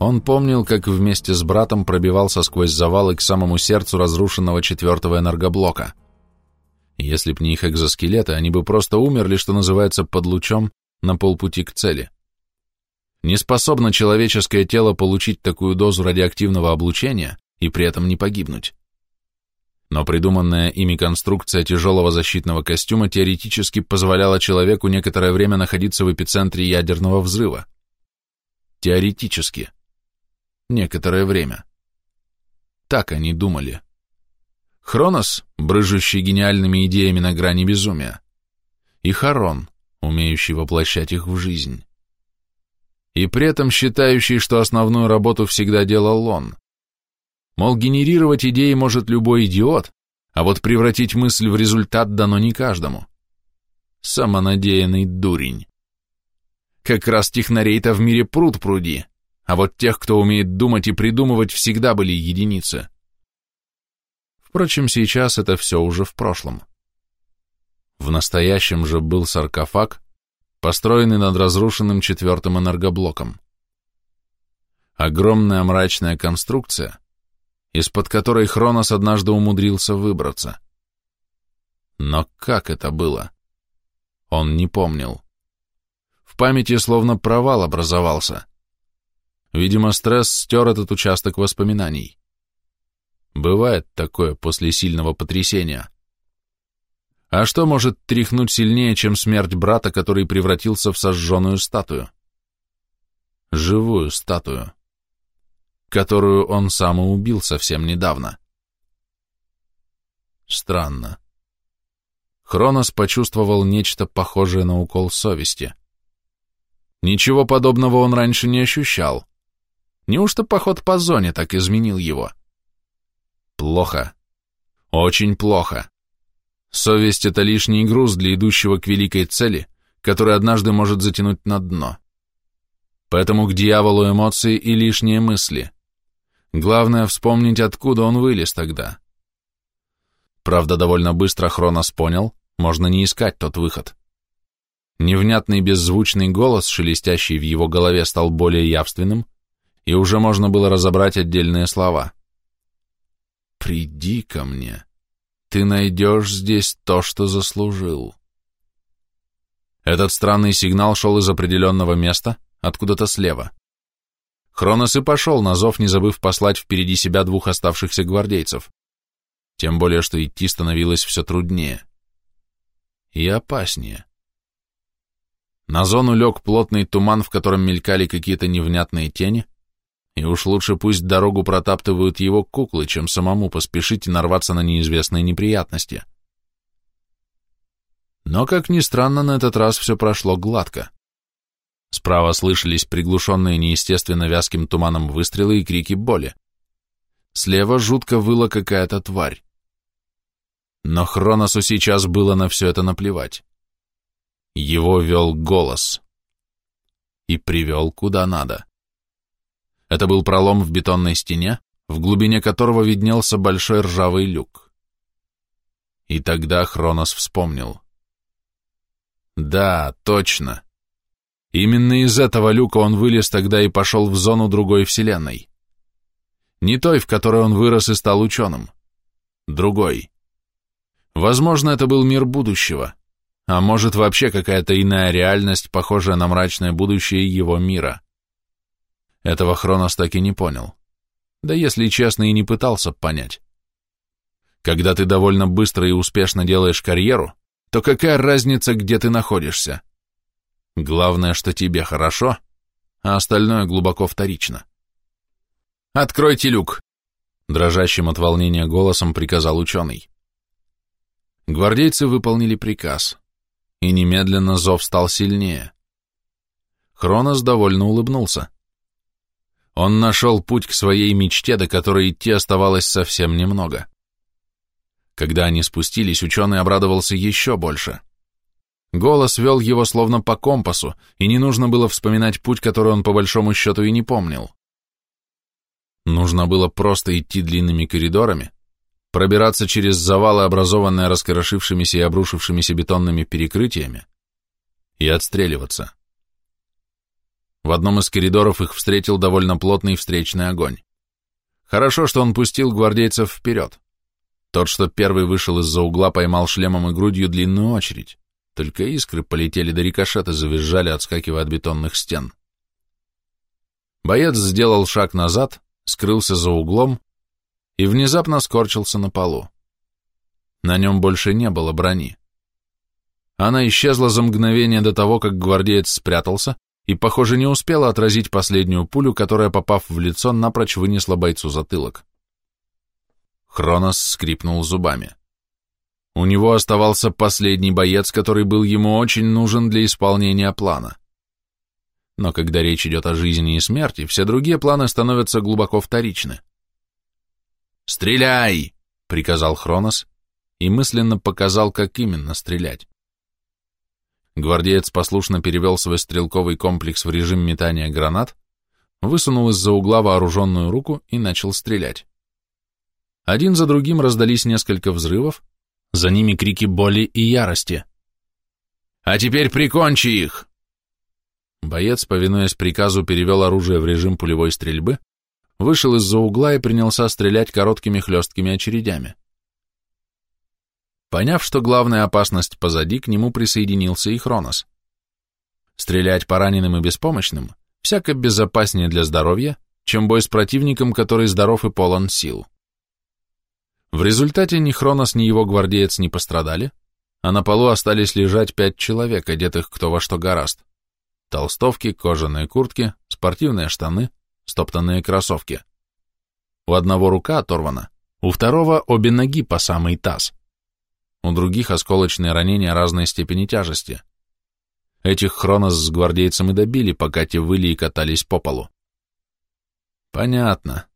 Он помнил, как вместе с братом пробивался сквозь завалы к самому сердцу разрушенного четвертого энергоблока. Если б не их экзоскелеты, они бы просто умерли, что называется, под лучом на полпути к цели. Не способно человеческое тело получить такую дозу радиоактивного облучения и при этом не погибнуть. Но придуманная ими конструкция тяжелого защитного костюма теоретически позволяла человеку некоторое время находиться в эпицентре ядерного взрыва. Теоретически. Некоторое время. Так они думали. Хронос, брыжущий гениальными идеями на грани безумия, и Харон, умеющий воплощать их в жизнь. И при этом считающий, что основную работу всегда делал он. Мол, генерировать идеи может любой идиот, а вот превратить мысль в результат дано не каждому. Самонадеянный дурень. Как раз технарей-то в мире пруд пруди, а вот тех, кто умеет думать и придумывать, всегда были единицы. Впрочем, сейчас это все уже в прошлом. В настоящем же был саркофаг, построенный над разрушенным четвертым энергоблоком. Огромная мрачная конструкция, из-под которой Хронос однажды умудрился выбраться. Но как это было? Он не помнил. В памяти словно провал образовался. Видимо, стресс стер этот участок воспоминаний. Бывает такое после сильного потрясения. А что может тряхнуть сильнее, чем смерть брата, который превратился в сожженную статую? Живую статую, которую он сам и убил совсем недавно. Странно. Хронос почувствовал нечто похожее на укол совести. Ничего подобного он раньше не ощущал. Неужто поход по зоне так изменил его? Плохо. Очень плохо. Совесть — это лишний груз для идущего к великой цели, который однажды может затянуть на дно. Поэтому к дьяволу эмоции и лишние мысли. Главное вспомнить, откуда он вылез тогда. Правда, довольно быстро Хронос понял, можно не искать тот выход. Невнятный беззвучный голос, шелестящий в его голове, стал более явственным, и уже можно было разобрать отдельные слова. «Приди ко мне. Ты найдешь здесь то, что заслужил». Этот странный сигнал шел из определенного места, откуда-то слева. Хронос и пошел на зов, не забыв послать впереди себя двух оставшихся гвардейцев. Тем более, что идти становилось все труднее. И опаснее. На зону лег плотный туман, в котором мелькали какие-то невнятные тени, и уж лучше пусть дорогу протаптывают его куклы, чем самому поспешить и нарваться на неизвестные неприятности. Но, как ни странно, на этот раз все прошло гладко. Справа слышались приглушенные неестественно вязким туманом выстрелы и крики боли. Слева жутко выла какая-то тварь. Но Хроносу сейчас было на все это наплевать. Его вел голос. И привел куда надо. Это был пролом в бетонной стене, в глубине которого виднелся большой ржавый люк. И тогда Хронос вспомнил. Да, точно. Именно из этого люка он вылез тогда и пошел в зону другой вселенной. Не той, в которой он вырос и стал ученым. Другой. Возможно, это был мир будущего, а может вообще какая-то иная реальность, похожая на мрачное будущее его мира. Этого Хронос так и не понял. Да если честно, и не пытался понять. Когда ты довольно быстро и успешно делаешь карьеру, то какая разница, где ты находишься? Главное, что тебе хорошо, а остальное глубоко вторично. «Откройте люк!» Дрожащим от волнения голосом приказал ученый. Гвардейцы выполнили приказ, и немедленно зов стал сильнее. Хронос довольно улыбнулся. Он нашел путь к своей мечте, до которой идти оставалось совсем немного. Когда они спустились, ученый обрадовался еще больше. Голос вел его словно по компасу, и не нужно было вспоминать путь, который он по большому счету и не помнил. Нужно было просто идти длинными коридорами, пробираться через завалы, образованные раскрошившимися и обрушившимися бетонными перекрытиями, и отстреливаться. В одном из коридоров их встретил довольно плотный встречный огонь. Хорошо, что он пустил гвардейцев вперед. Тот, что первый вышел из-за угла, поймал шлемом и грудью длинную очередь. Только искры полетели до рикошета, завизжали, отскакивая от бетонных стен. Боец сделал шаг назад, скрылся за углом и внезапно скорчился на полу. На нем больше не было брони. Она исчезла за мгновение до того, как гвардеец спрятался, и, похоже, не успела отразить последнюю пулю, которая, попав в лицо, напрочь вынесла бойцу затылок. Хронос скрипнул зубами. У него оставался последний боец, который был ему очень нужен для исполнения плана. Но когда речь идет о жизни и смерти, все другие планы становятся глубоко вторичны. «Стреляй!» — приказал Хронос и мысленно показал, как именно стрелять. Гвардеец послушно перевел свой стрелковый комплекс в режим метания гранат, высунул из-за угла вооруженную руку и начал стрелять. Один за другим раздались несколько взрывов, за ними крики боли и ярости. «А теперь прикончи их!» Боец, повинуясь приказу, перевел оружие в режим пулевой стрельбы, вышел из-за угла и принялся стрелять короткими хлесткими очередями. Поняв, что главная опасность позади, к нему присоединился и Хронос. Стрелять по раненым и беспомощным всяко безопаснее для здоровья, чем бой с противником, который здоров и полон сил. В результате ни Хронос, ни его гвардеец не пострадали, а на полу остались лежать пять человек, одетых кто во что гораст. Толстовки, кожаные куртки, спортивные штаны, стоптанные кроссовки. У одного рука оторвана, у второго обе ноги по самый таз у других осколочные ранения разной степени тяжести. Этих Хронос с гвардейцем и добили, пока те выли и катались по полу. Понятно.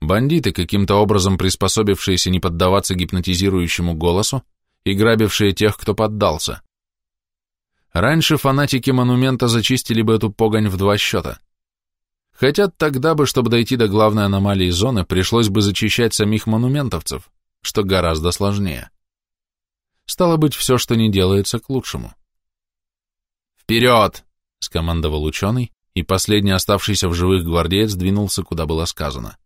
Бандиты, каким-то образом приспособившиеся не поддаваться гипнотизирующему голосу и грабившие тех, кто поддался. Раньше фанатики монумента зачистили бы эту погонь в два счета. Хотя тогда бы, чтобы дойти до главной аномалии зоны, пришлось бы зачищать самих монументовцев, что гораздо сложнее. Стало быть, все, что не делается, к лучшему. «Вперед!» — скомандовал ученый, и последний оставшийся в живых гвардеец двинулся, куда было сказано.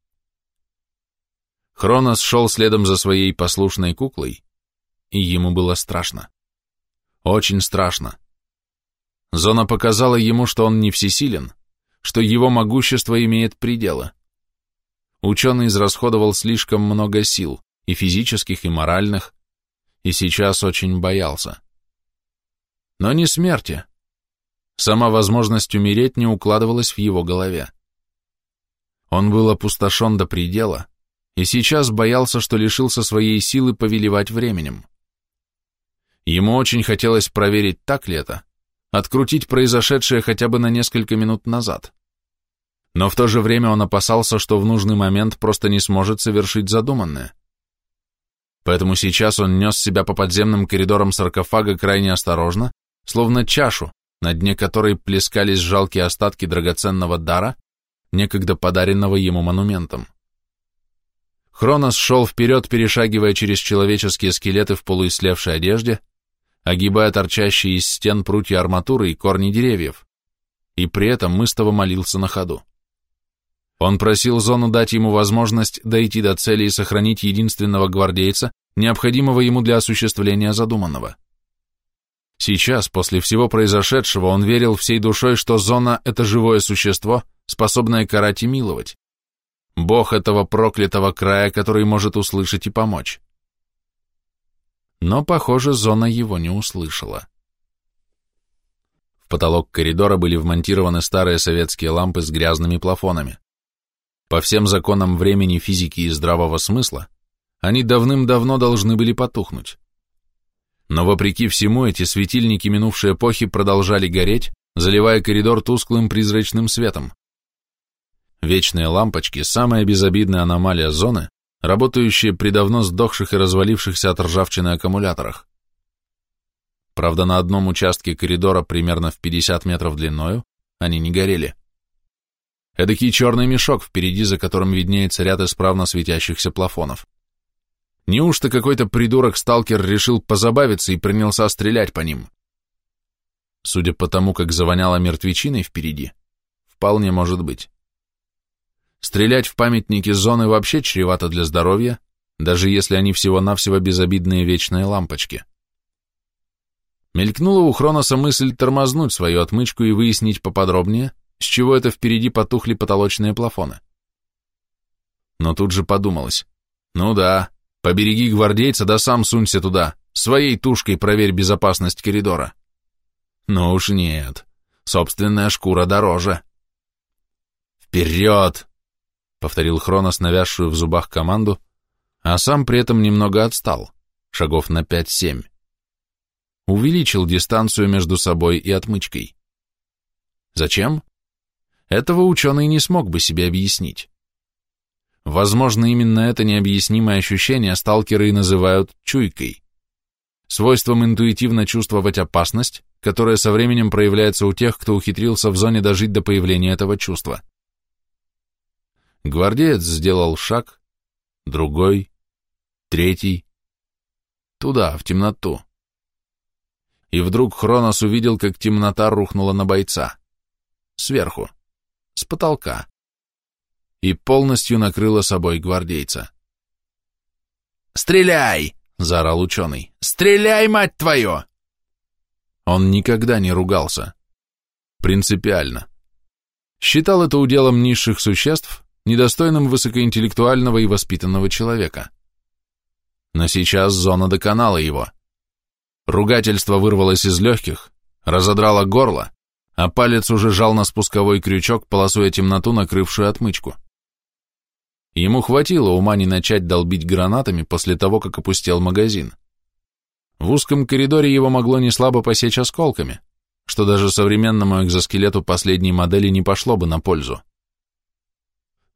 Хронос шел следом за своей послушной куклой, и ему было страшно. Очень страшно. Зона показала ему, что он не всесилен, что его могущество имеет пределы. Ученый израсходовал слишком много сил, и физических, и моральных, и сейчас очень боялся. Но не смерти. Сама возможность умереть не укладывалась в его голове. Он был опустошен до предела, и сейчас боялся, что лишился своей силы повелевать временем. Ему очень хотелось проверить, так ли это, открутить произошедшее хотя бы на несколько минут назад. Но в то же время он опасался, что в нужный момент просто не сможет совершить задуманное поэтому сейчас он нес себя по подземным коридорам саркофага крайне осторожно, словно чашу, на дне которой плескались жалкие остатки драгоценного дара, некогда подаренного ему монументом. Хронос шел вперед, перешагивая через человеческие скелеты в полуислевшей одежде, огибая торчащие из стен прутья арматуры и корни деревьев, и при этом мысстово молился на ходу. Он просил Зону дать ему возможность дойти до цели и сохранить единственного гвардейца, необходимого ему для осуществления задуманного. Сейчас, после всего произошедшего, он верил всей душой, что Зона — это живое существо, способное карать и миловать. Бог этого проклятого края, который может услышать и помочь. Но, похоже, Зона его не услышала. В потолок коридора были вмонтированы старые советские лампы с грязными плафонами. По всем законам времени, физики и здравого смысла, они давным-давно должны были потухнуть. Но вопреки всему эти светильники минувшей эпохи продолжали гореть, заливая коридор тусклым призрачным светом. Вечные лампочки – самая безобидная аномалия зоны, работающие при давно сдохших и развалившихся от ржавчины аккумуляторах. Правда, на одном участке коридора примерно в 50 метров длиною они не горели. Эдакий черный мешок впереди, за которым виднеется ряд исправно светящихся плафонов. Неужто какой-то придурок-сталкер решил позабавиться и принялся стрелять по ним? Судя по тому, как завоняло мертвечиной впереди, Вполне может быть. Стрелять в памятники зоны вообще чревато для здоровья, даже если они всего-навсего безобидные вечные лампочки. Мелькнула у Хроноса мысль тормознуть свою отмычку и выяснить поподробнее, с чего это впереди потухли потолочные плафоны. Но тут же подумалось, ну да, побереги гвардейца, да сам сунься туда, своей тушкой проверь безопасность коридора. Но уж нет, собственная шкура дороже. «Вперед!» — повторил Хронос навязшую в зубах команду, а сам при этом немного отстал, шагов на пять-семь увеличил дистанцию между собой и отмычкой. Зачем? Этого ученый не смог бы себе объяснить. Возможно, именно это необъяснимое ощущение сталкеры и называют чуйкой, свойством интуитивно чувствовать опасность, которая со временем проявляется у тех, кто ухитрился в зоне дожить до появления этого чувства. Гвардеец сделал шаг, другой, третий, туда, в темноту и вдруг Хронос увидел, как темнота рухнула на бойца. Сверху, с потолка, и полностью накрыла собой гвардейца. «Стреляй!» — заорал ученый. «Стреляй, мать твою!» Он никогда не ругался. Принципиально. Считал это уделом низших существ, недостойным высокоинтеллектуального и воспитанного человека. Но сейчас зона доконала его. Ругательство вырвалось из легких, разодрало горло, а палец уже жал на спусковой крючок, полосуя темноту, накрывшую отмычку. Ему хватило ума не начать долбить гранатами после того, как опустел магазин. В узком коридоре его могло неслабо посечь осколками, что даже современному экзоскелету последней модели не пошло бы на пользу.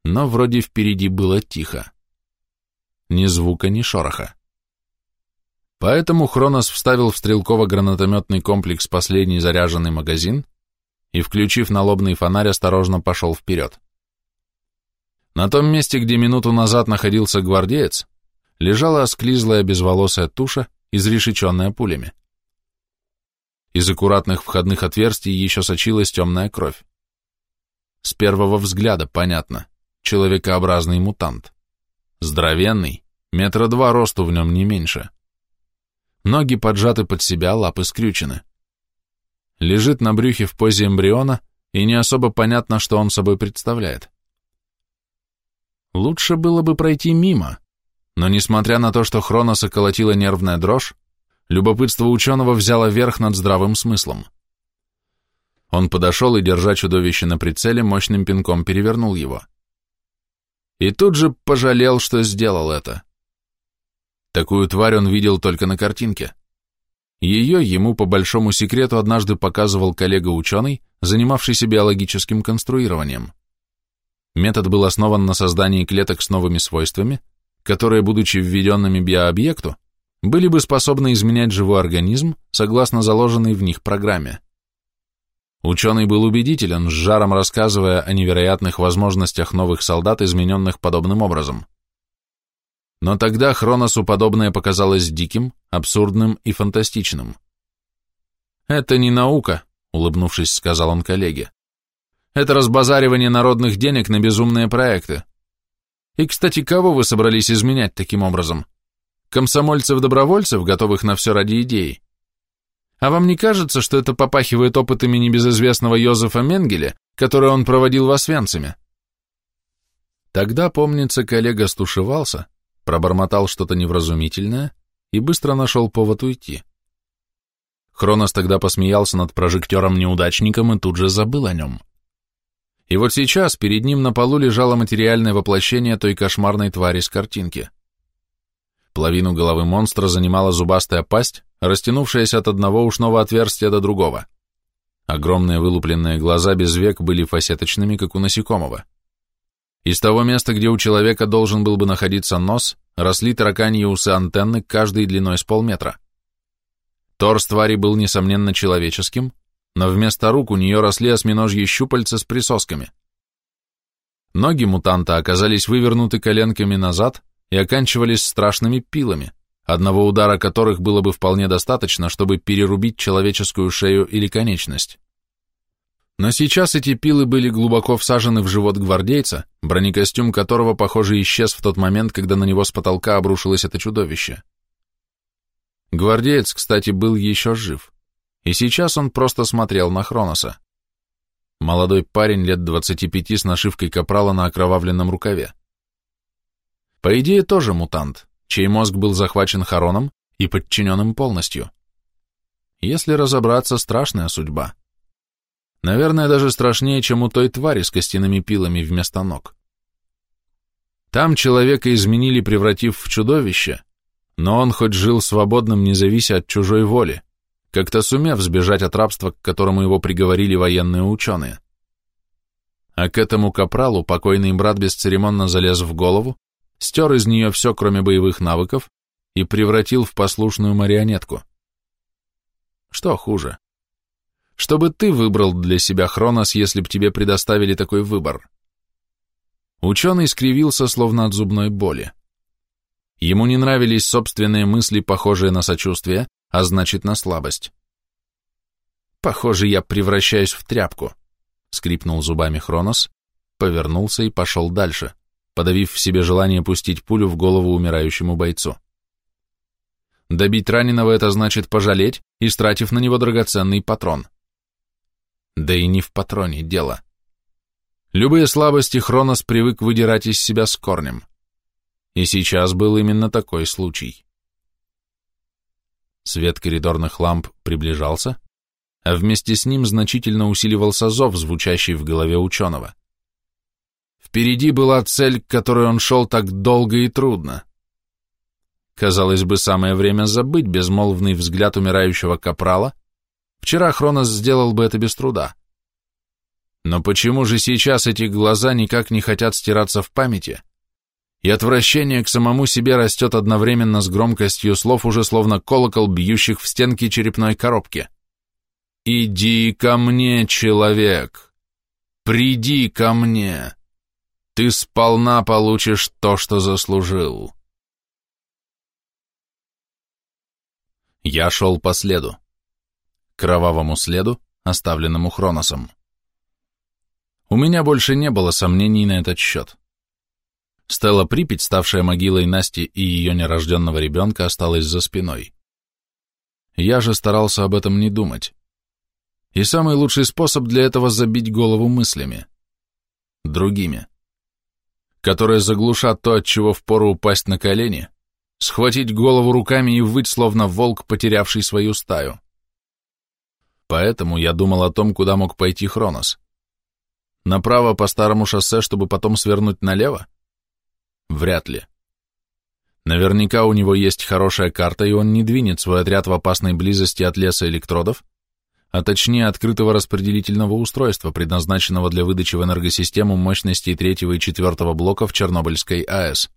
Но вроде впереди было тихо. Ни звука, ни шороха. Поэтому Хронос вставил в стрелково-гранатометный комплекс последний заряженный магазин и, включив налобный фонарь, осторожно пошел вперед. На том месте, где минуту назад находился гвардеец, лежала осклизлая безволосая туша, изрешеченная пулями. Из аккуратных входных отверстий еще сочилась темная кровь. С первого взгляда понятно, человекообразный мутант. Здоровенный, метра два росту в нем не меньше. Ноги поджаты под себя, лапы скрючены. Лежит на брюхе в позе эмбриона, и не особо понятно, что он собой представляет. Лучше было бы пройти мимо, но несмотря на то, что Хроноса колотила нервная дрожь, любопытство ученого взяло верх над здравым смыслом. Он подошел и, держа чудовище на прицеле, мощным пинком перевернул его. И тут же пожалел, что сделал это. Такую тварь он видел только на картинке. Ее ему по большому секрету однажды показывал коллега-ученый, занимавшийся биологическим конструированием. Метод был основан на создании клеток с новыми свойствами, которые, будучи введенными биообъекту, были бы способны изменять живой организм согласно заложенной в них программе. Ученый был убедителен, с жаром рассказывая о невероятных возможностях новых солдат, измененных подобным образом. Но тогда Хроносу подобное показалось диким, абсурдным и фантастичным. «Это не наука», — улыбнувшись, сказал он коллеге. «Это разбазаривание народных денег на безумные проекты. И, кстати, кого вы собрались изменять таким образом? Комсомольцев-добровольцев, готовых на все ради идеи? А вам не кажется, что это попахивает опытами небезызвестного Йозефа Менгеля, который он проводил в Освенциме?» Тогда, помнится, коллега стушевался, пробормотал что-то невразумительное и быстро нашел повод уйти. Хронос тогда посмеялся над прожектором-неудачником и тут же забыл о нем. И вот сейчас перед ним на полу лежало материальное воплощение той кошмарной твари с картинки. Половину головы монстра занимала зубастая пасть, растянувшаяся от одного ушного отверстия до другого. Огромные вылупленные глаза без век были фасеточными, как у насекомого. Из того места, где у человека должен был бы находиться нос, росли тараканьи усы-антенны, каждой длиной с полметра. Торс твари был, несомненно, человеческим, но вместо рук у нее росли осьминожьи щупальца с присосками. Ноги мутанта оказались вывернуты коленками назад и оканчивались страшными пилами, одного удара которых было бы вполне достаточно, чтобы перерубить человеческую шею или конечность. Но сейчас эти пилы были глубоко всажены в живот гвардейца, бронекостюм которого, похоже, исчез в тот момент, когда на него с потолка обрушилось это чудовище. Гвардеец, кстати, был еще жив, и сейчас он просто смотрел на Хроноса. Молодой парень лет 25 с нашивкой капрала на окровавленном рукаве. По идее, тоже мутант, чей мозг был захвачен Хароном и подчинен им полностью. Если разобраться, страшная судьба. Наверное, даже страшнее, чем у той твари с костяными пилами вместо ног. Там человека изменили, превратив в чудовище, но он хоть жил свободным, не завися от чужой воли, как-то сумев сбежать от рабства, к которому его приговорили военные ученые. А к этому капралу покойный брат бесцеремонно залез в голову, стер из нее все, кроме боевых навыков, и превратил в послушную марионетку. Что хуже? Чтобы ты выбрал для себя Хронос, если б тебе предоставили такой выбор. Ученый скривился, словно от зубной боли. Ему не нравились собственные мысли, похожие на сочувствие, а значит на слабость. «Похоже, я превращаюсь в тряпку», — скрипнул зубами Хронос, повернулся и пошел дальше, подавив в себе желание пустить пулю в голову умирающему бойцу. Добить раненого — это значит пожалеть, истратив на него драгоценный патрон. Да и не в патроне дело. Любые слабости Хронос привык выдирать из себя с корнем. И сейчас был именно такой случай. Свет коридорных ламп приближался, а вместе с ним значительно усиливался зов, звучащий в голове ученого. Впереди была цель, к которой он шел так долго и трудно. Казалось бы, самое время забыть безмолвный взгляд умирающего капрала, Вчера Хронос сделал бы это без труда. Но почему же сейчас эти глаза никак не хотят стираться в памяти? И отвращение к самому себе растет одновременно с громкостью слов, уже словно колокол, бьющих в стенки черепной коробки. «Иди ко мне, человек! Приди ко мне! Ты сполна получишь то, что заслужил!» Я шел по следу кровавому следу, оставленному Хроносом. У меня больше не было сомнений на этот счет. Стелла Припять, ставшая могилой Насти и ее нерожденного ребенка, осталась за спиной. Я же старался об этом не думать. И самый лучший способ для этого забить голову мыслями. Другими. Которые заглушат то, от чего впору упасть на колени, схватить голову руками и выть, словно волк, потерявший свою стаю. Поэтому я думал о том, куда мог пойти Хронос. Направо по старому шоссе, чтобы потом свернуть налево? Вряд ли. Наверняка у него есть хорошая карта, и он не двинет свой отряд в опасной близости от леса электродов, а точнее открытого распределительного устройства, предназначенного для выдачи в энергосистему мощностей третьего и четвертого блоков Чернобыльской АЭС.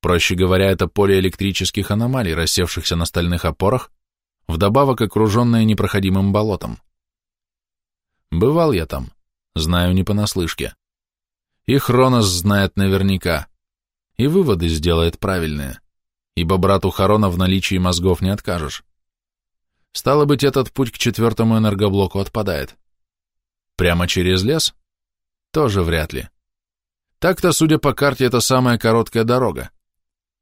Проще говоря, это поле электрических аномалий, рассевшихся на стальных опорах, вдобавок окруженная непроходимым болотом. Бывал я там, знаю не понаслышке. И Хронос знает наверняка, и выводы сделает правильные, ибо брату Харона в наличии мозгов не откажешь. Стало быть, этот путь к четвертому энергоблоку отпадает. Прямо через лес? Тоже вряд ли. Так-то, судя по карте, это самая короткая дорога.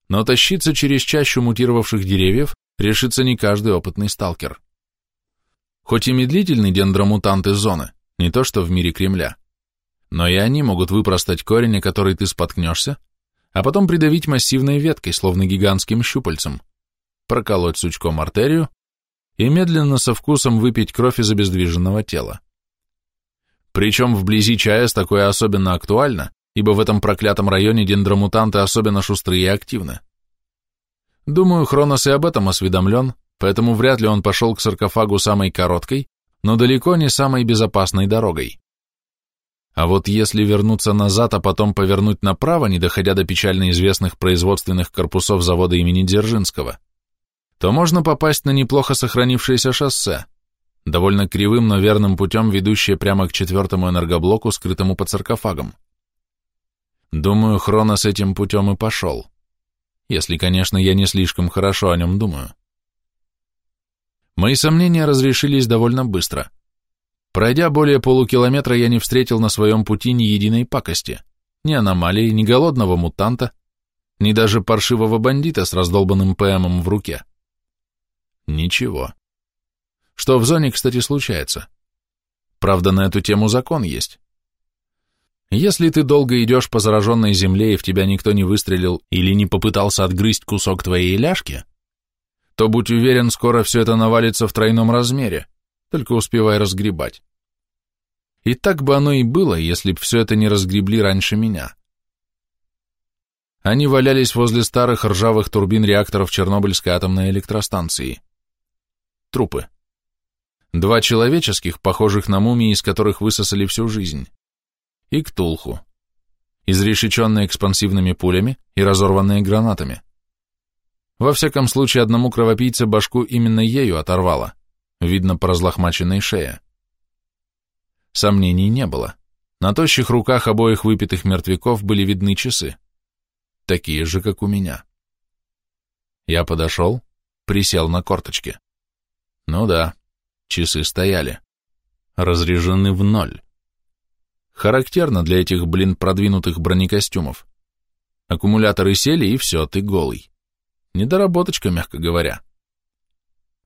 Но тащиться через чащу мутировавших деревьев решится не каждый опытный сталкер. Хоть и медлительны дендромутанты зоны, не то что в мире Кремля, но и они могут выпростать корень, который ты споткнешься, а потом придавить массивной веткой, словно гигантским щупальцем, проколоть сучком артерию и медленно со вкусом выпить кровь из обездвиженного тела. Причем вблизи ЧАЭС такое особенно актуально, ибо в этом проклятом районе дендромутанты особенно шустрые и активны. Думаю, Хронос и об этом осведомлен, поэтому вряд ли он пошел к саркофагу самой короткой, но далеко не самой безопасной дорогой. А вот если вернуться назад, а потом повернуть направо, не доходя до печально известных производственных корпусов завода имени Дзержинского, то можно попасть на неплохо сохранившееся шоссе, довольно кривым, но верным путем, ведущее прямо к четвертому энергоблоку, скрытому под саркофагом. Думаю, Хронос этим путем и пошел если, конечно, я не слишком хорошо о нем думаю. Мои сомнения разрешились довольно быстро. Пройдя более полукилометра, я не встретил на своем пути ни единой пакости, ни аномалии, ни голодного мутанта, ни даже паршивого бандита с раздолбанным ПМом в руке. Ничего. Что в зоне, кстати, случается. Правда, на эту тему закон есть. Если ты долго идешь по зараженной земле и в тебя никто не выстрелил или не попытался отгрызть кусок твоей ляжки, то будь уверен, скоро все это навалится в тройном размере, только успевай разгребать. И так бы оно и было, если б все это не разгребли раньше меня. Они валялись возле старых ржавых турбин реакторов Чернобыльской атомной электростанции. Трупы. Два человеческих, похожих на мумии, из которых высосали всю жизнь. И ктулху. Изрешеченные экспансивными пулями и разорванные гранатами. Во всяком случае, одному кровопийце башку именно ею оторвало, видно по разлохмаченной шее. Сомнений не было. На тощих руках обоих выпитых мертвяков были видны часы. Такие же, как у меня. Я подошел, присел на корточки. Ну да, часы стояли. Разряжены в ноль. Характерно для этих, блин, продвинутых бронекостюмов. Аккумуляторы сели, и все, ты голый. Недоработочка, мягко говоря.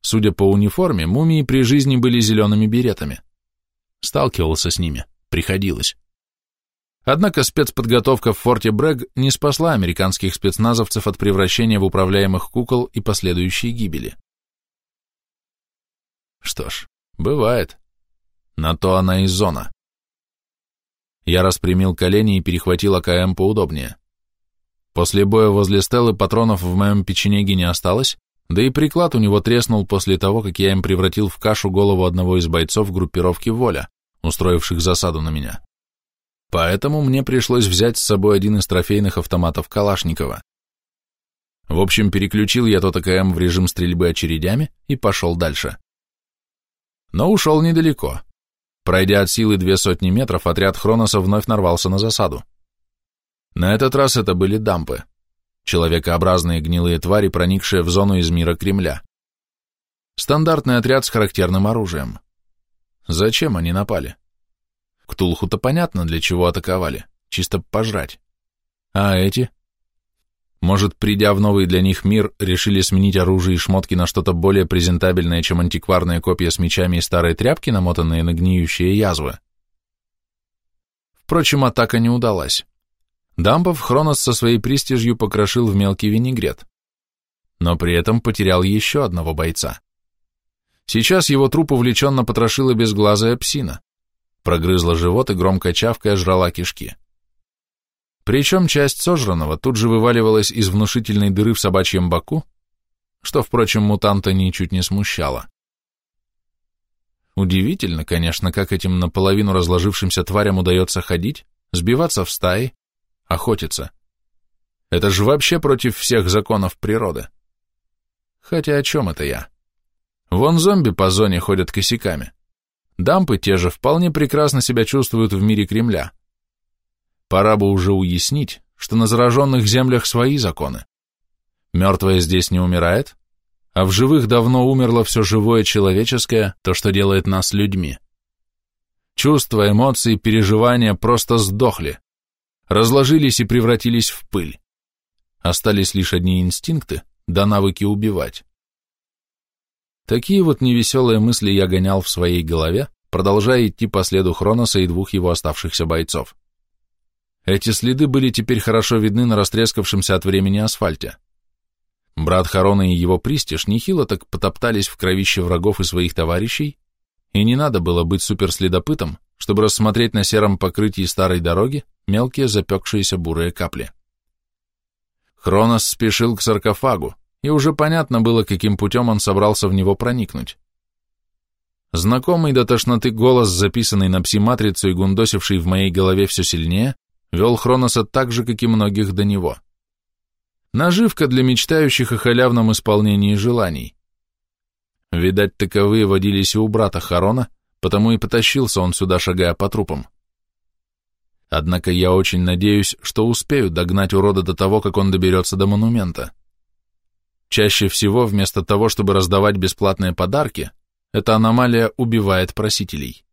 Судя по униформе, мумии при жизни были зелеными беретами. Сталкивался с ними, приходилось. Однако спецподготовка в форте Брэг не спасла американских спецназовцев от превращения в управляемых кукол и последующей гибели. Что ж, бывает. На то она и зона. Я распрямил колени и перехватил АКМ поудобнее. После боя возле Стеллы патронов в моем печенеге не осталось, да и приклад у него треснул после того, как я им превратил в кашу голову одного из бойцов группировки «Воля», устроивших засаду на меня. Поэтому мне пришлось взять с собой один из трофейных автоматов Калашникова. В общем, переключил я тот АКМ в режим стрельбы очередями и пошел дальше. Но ушел недалеко. Пройдя от силы две сотни метров, отряд Хроноса вновь нарвался на засаду. На этот раз это были дампы, человекообразные гнилые твари, проникшие в зону из мира Кремля. Стандартный отряд с характерным оружием. Зачем они напали? Ктулху-то понятно, для чего атаковали, чисто пожрать. А эти? Может, придя в новый для них мир, решили сменить оружие и шмотки на что-то более презентабельное, чем антикварные копья с мечами и старые тряпки, намотанные на гниющие язвы? Впрочем, атака не удалась. Дампов Хронос со своей пристижью покрошил в мелкий винегрет, но при этом потерял еще одного бойца. Сейчас его труп увлеченно потрошила безглазая псина, прогрызла живот и громко чавкая жрала кишки. Причем часть сожранного тут же вываливалась из внушительной дыры в собачьем боку, что, впрочем, мутанта ничуть не смущало. Удивительно, конечно, как этим наполовину разложившимся тварям удается ходить, сбиваться в стаи, охотиться. Это же вообще против всех законов природы. Хотя о чем это я? Вон зомби по зоне ходят косяками. Дампы те же вполне прекрасно себя чувствуют в мире Кремля. Пора бы уже уяснить, что на зараженных землях свои законы. Мертвое здесь не умирает, а в живых давно умерло все живое человеческое, то, что делает нас людьми. Чувства, эмоции, переживания просто сдохли, разложились и превратились в пыль. Остались лишь одни инстинкты, да навыки убивать. Такие вот невеселые мысли я гонял в своей голове, продолжая идти по следу Хроноса и двух его оставшихся бойцов. Эти следы были теперь хорошо видны на растрескавшемся от времени асфальте. Брат Харона и его пристиж нехило так потоптались в кровище врагов и своих товарищей, и не надо было быть суперследопытом, чтобы рассмотреть на сером покрытии старой дороги мелкие запекшиеся бурые капли. Хронос спешил к саркофагу, и уже понятно было, каким путем он собрался в него проникнуть. Знакомый до тошноты голос, записанный на пси-матрицу и гундосивший в моей голове все сильнее, вел Хроноса так же, как и многих до него. Наживка для мечтающих о халявном исполнении желаний. Видать, таковые водились и у брата Харона, потому и потащился он сюда, шагая по трупам. Однако я очень надеюсь, что успею догнать урода до того, как он доберется до монумента. Чаще всего, вместо того, чтобы раздавать бесплатные подарки, эта аномалия убивает просителей.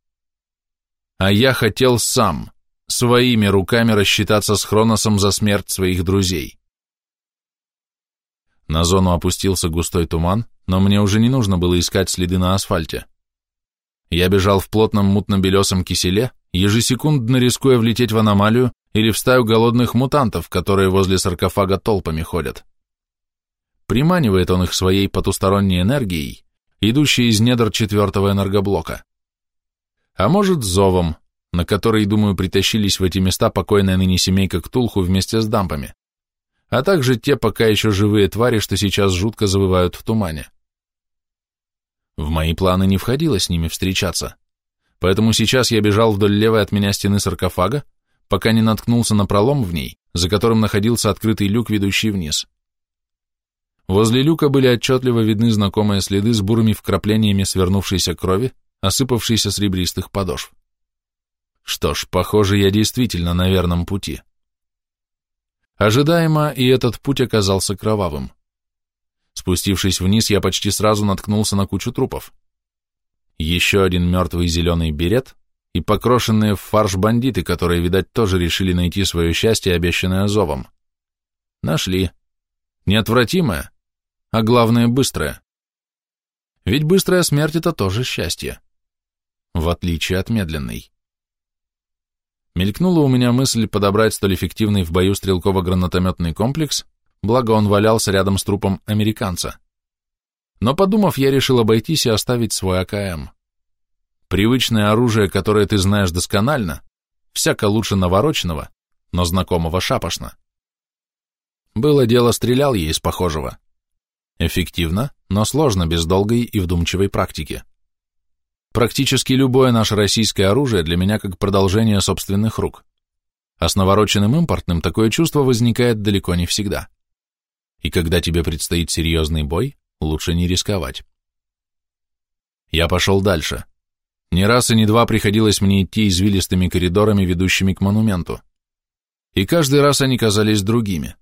А я хотел сам, своими руками рассчитаться с Хроносом за смерть своих друзей. На зону опустился густой туман, но мне уже не нужно было искать следы на асфальте. Я бежал в плотном мутно-белесом киселе, ежесекундно рискуя влететь в аномалию или в стаю голодных мутантов, которые возле саркофага толпами ходят. Приманивает он их своей потусторонней энергией, идущей из недр четвертого энергоблока. А может, зовом, на который, думаю, притащились в эти места покойная ныне семейка Ктулху вместе с дампами, а также те пока еще живые твари, что сейчас жутко завывают в тумане. В мои планы не входило с ними встречаться, поэтому сейчас я бежал вдоль левой от меня стены саркофага, пока не наткнулся на пролом в ней, за которым находился открытый люк, ведущий вниз. Возле люка были отчетливо видны знакомые следы с бурыми вкраплениями свернувшейся крови, осыпавшейся с подошв. Что ж, похоже, я действительно на верном пути. Ожидаемо, и этот путь оказался кровавым. Спустившись вниз, я почти сразу наткнулся на кучу трупов. Еще один мертвый зеленый берет и покрошенные в фарш бандиты, которые, видать, тоже решили найти свое счастье, обещанное зовом. Нашли. Неотвратимое, а главное, быстрое. Ведь быстрая смерть — это тоже счастье. В отличие от медленной. Мелькнула у меня мысль подобрать столь эффективный в бою стрелково-гранатометный комплекс, благо он валялся рядом с трупом американца. Но подумав, я решил обойтись и оставить свой АКМ. Привычное оружие, которое ты знаешь досконально, всяко лучше навороченного, но знакомого шапошно. Было дело, стрелял я из похожего. Эффективно, но сложно без долгой и вдумчивой практики. Практически любое наше российское оружие для меня как продолжение собственных рук. А с навороченным импортным такое чувство возникает далеко не всегда. И когда тебе предстоит серьезный бой, лучше не рисковать. Я пошел дальше. Не раз и не два приходилось мне идти извилистыми коридорами, ведущими к монументу. И каждый раз они казались другими.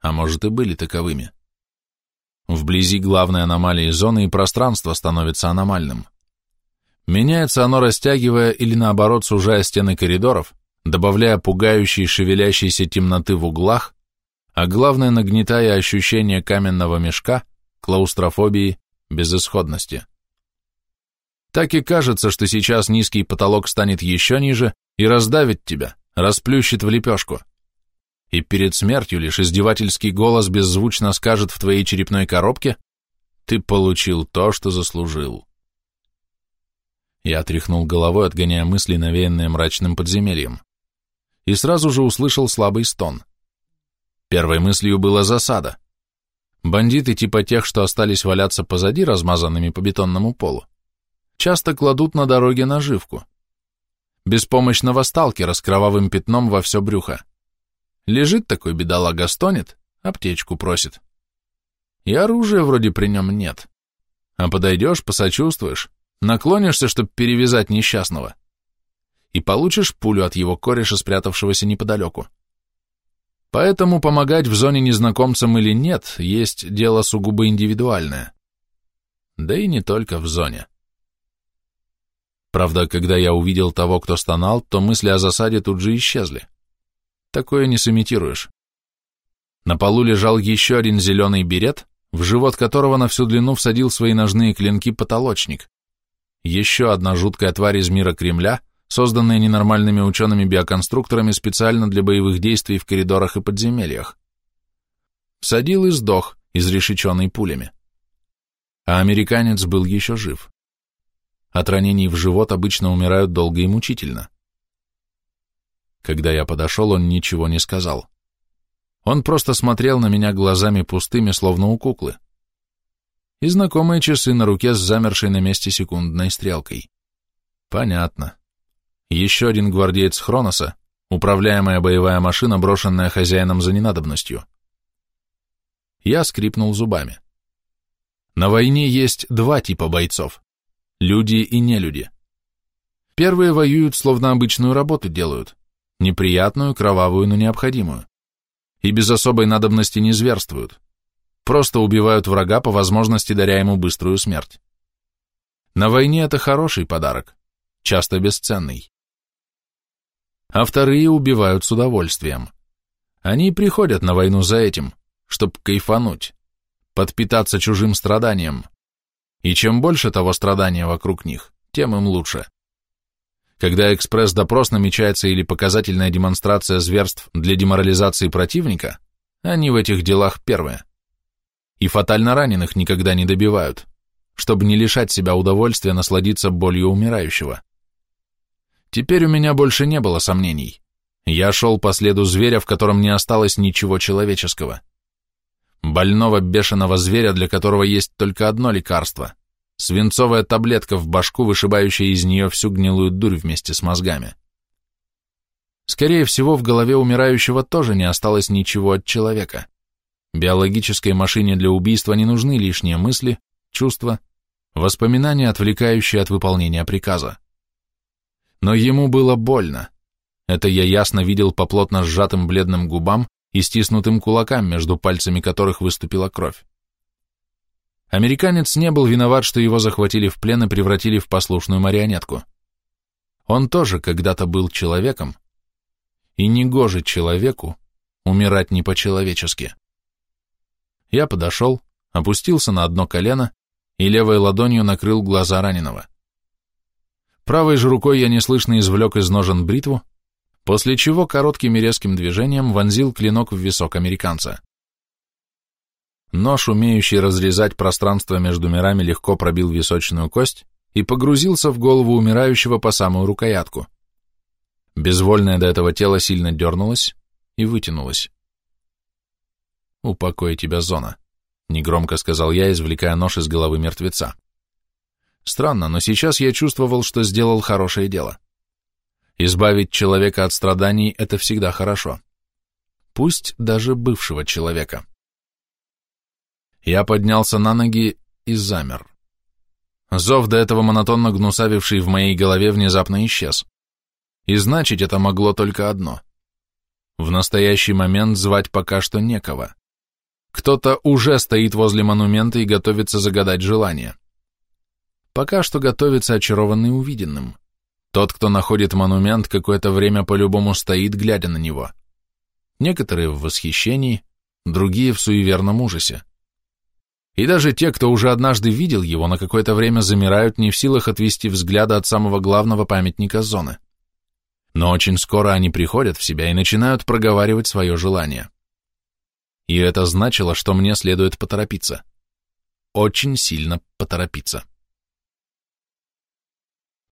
А может и были таковыми. Вблизи главной аномалии зоны и пространство становится аномальным. Меняется оно, растягивая или наоборот сужая стены коридоров, добавляя пугающей шевелящейся темноты в углах, а главное нагнетая ощущение каменного мешка, клаустрофобии, безысходности. Так и кажется, что сейчас низкий потолок станет еще ниже и раздавит тебя, расплющит в лепешку. И перед смертью лишь издевательский голос беззвучно скажет в твоей черепной коробке «Ты получил то, что заслужил». Я тряхнул головой, отгоняя мысли, навеянные мрачным подземельем. И сразу же услышал слабый стон. Первой мыслью была засада. Бандиты типа тех, что остались валяться позади, размазанными по бетонному полу, часто кладут на дороге наживку. Беспомощного сталкера с кровавым пятном во все брюхо. Лежит такой бедолага, стонет, аптечку просит. И оружия вроде при нем нет. А подойдешь, посочувствуешь, Наклонишься, чтобы перевязать несчастного, и получишь пулю от его кореша, спрятавшегося неподалеку. Поэтому помогать в зоне незнакомцам или нет, есть дело сугубо индивидуальное. Да и не только в зоне. Правда, когда я увидел того, кто стонал, то мысли о засаде тут же исчезли. Такое не сымитируешь. На полу лежал еще один зеленый берет, в живот которого на всю длину всадил свои ножные клинки потолочник. Еще одна жуткая тварь из мира Кремля, созданная ненормальными учеными-биоконструкторами специально для боевых действий в коридорах и подземельях. Садил и сдох, изрешеченный пулями. А американец был еще жив. От ранений в живот обычно умирают долго и мучительно. Когда я подошел, он ничего не сказал. Он просто смотрел на меня глазами пустыми, словно у куклы и знакомые часы на руке с замершей на месте секундной стрелкой. Понятно. Еще один гвардеец Хроноса, управляемая боевая машина, брошенная хозяином за ненадобностью. Я скрипнул зубами. На войне есть два типа бойцов – люди и нелюди. Первые воюют, словно обычную работу делают, неприятную, кровавую, но необходимую. И без особой надобности не зверствуют, Просто убивают врага, по возможности даря ему быструю смерть. На войне это хороший подарок, часто бесценный. А вторые убивают с удовольствием. Они приходят на войну за этим, чтобы кайфануть, подпитаться чужим страданием. И чем больше того страдания вокруг них, тем им лучше. Когда экспресс-допрос намечается или показательная демонстрация зверств для деморализации противника, они в этих делах первые. И фатально раненых никогда не добивают, чтобы не лишать себя удовольствия насладиться болью умирающего. Теперь у меня больше не было сомнений. Я шел по следу зверя, в котором не осталось ничего человеческого. Больного бешеного зверя, для которого есть только одно лекарство — свинцовая таблетка в башку, вышибающая из нее всю гнилую дурь вместе с мозгами. Скорее всего, в голове умирающего тоже не осталось ничего от человека. Биологической машине для убийства не нужны лишние мысли, чувства, воспоминания, отвлекающие от выполнения приказа. Но ему было больно. Это я ясно видел по плотно сжатым бледным губам и стиснутым кулакам, между пальцами которых выступила кровь. Американец не был виноват, что его захватили в плен и превратили в послушную марионетку. Он тоже когда-то был человеком, и негоже человеку умирать не по-человечески. Я подошел, опустился на одно колено и левой ладонью накрыл глаза раненого. Правой же рукой я неслышно извлек из ножен бритву, после чего коротким и резким движением вонзил клинок в висок американца. Нож, умеющий разрезать пространство между мирами, легко пробил височную кость и погрузился в голову умирающего по самую рукоятку. Безвольное до этого тело сильно дернулось и вытянулось. «Упокой тебя, зона», — негромко сказал я, извлекая нож из головы мертвеца. Странно, но сейчас я чувствовал, что сделал хорошее дело. Избавить человека от страданий — это всегда хорошо. Пусть даже бывшего человека. Я поднялся на ноги и замер. Зов, до этого монотонно гнусавивший в моей голове, внезапно исчез. И значить это могло только одно. В настоящий момент звать пока что некого. Кто-то уже стоит возле монумента и готовится загадать желание. Пока что готовится очарованный увиденным. Тот, кто находит монумент, какое-то время по-любому стоит, глядя на него. Некоторые в восхищении, другие в суеверном ужасе. И даже те, кто уже однажды видел его, на какое-то время замирают, не в силах отвести взгляда от самого главного памятника зоны. Но очень скоро они приходят в себя и начинают проговаривать свое желание. И это значило, что мне следует поторопиться. Очень сильно поторопиться.